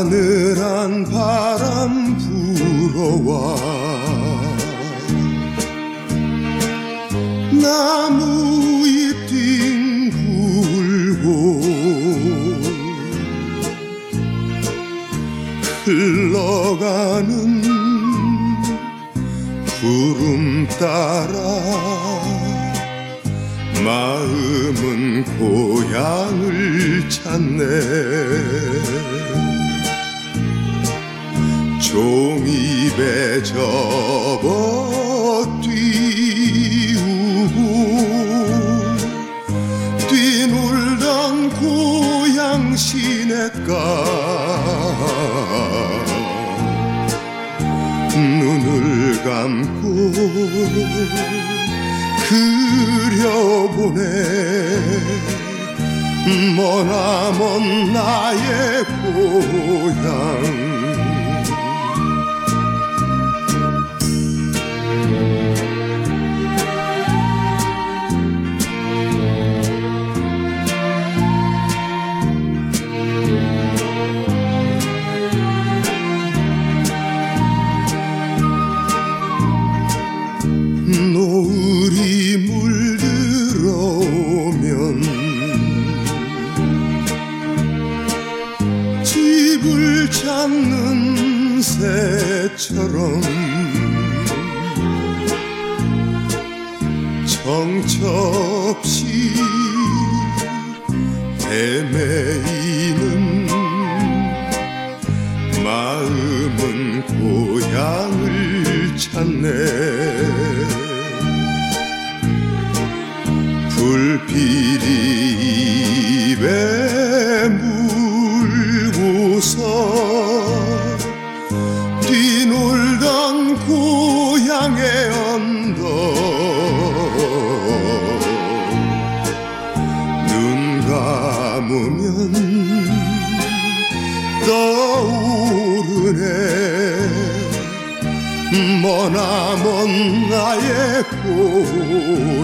싸늘한 바람 불어와 나무잎 뒹굴고 흘러가는 구름 따라 마음은 고향을 찾네 종이배 접어 띄우고 뛰놀던 고향 시냇가 눈을 감고 그려보네. 머나먼 나의 고향 집을 찾는 새처럼 정처없이 헤매이는 마음은 고향을 찾네. 불필이 입에 물고서 뛰놀던 고향의 언덕. 눈 감으면 떠오르네. 머나먼 나의 고향